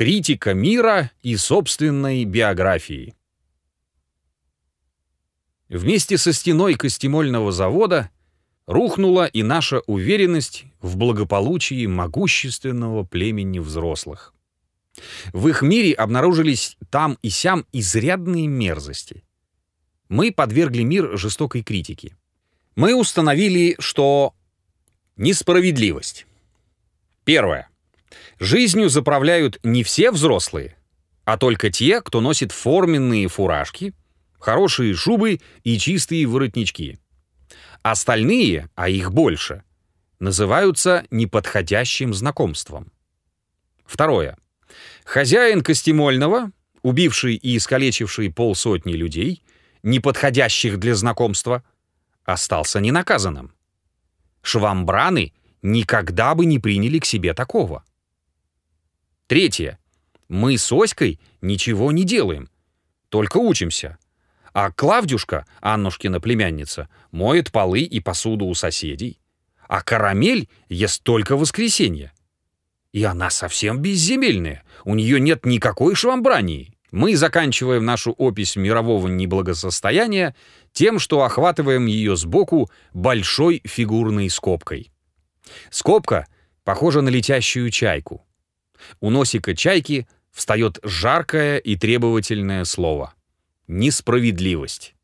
Критика мира и собственной биографии. Вместе со стеной костемольного завода рухнула и наша уверенность в благополучии могущественного племени взрослых. В их мире обнаружились там и сям изрядные мерзости. Мы подвергли мир жестокой критике. Мы установили, что несправедливость. Первое. Жизнью заправляют не все взрослые, а только те, кто носит форменные фуражки, хорошие шубы и чистые воротнички. Остальные, а их больше, называются неподходящим знакомством. Второе. Хозяин Костемольного, убивший и искалечивший полсотни людей, неподходящих для знакомства, остался ненаказанным. Швамбраны никогда бы не приняли к себе такого. Третье. Мы с Оськой ничего не делаем, только учимся. А Клавдюшка, Аннушкина племянница, моет полы и посуду у соседей. А карамель ест только в воскресенье. И она совсем безземельная, у нее нет никакой швамбрании. Мы заканчиваем нашу опись мирового неблагосостояния тем, что охватываем ее сбоку большой фигурной скобкой. Скобка похожа на летящую чайку. У носика чайки встает жаркое и требовательное слово — несправедливость.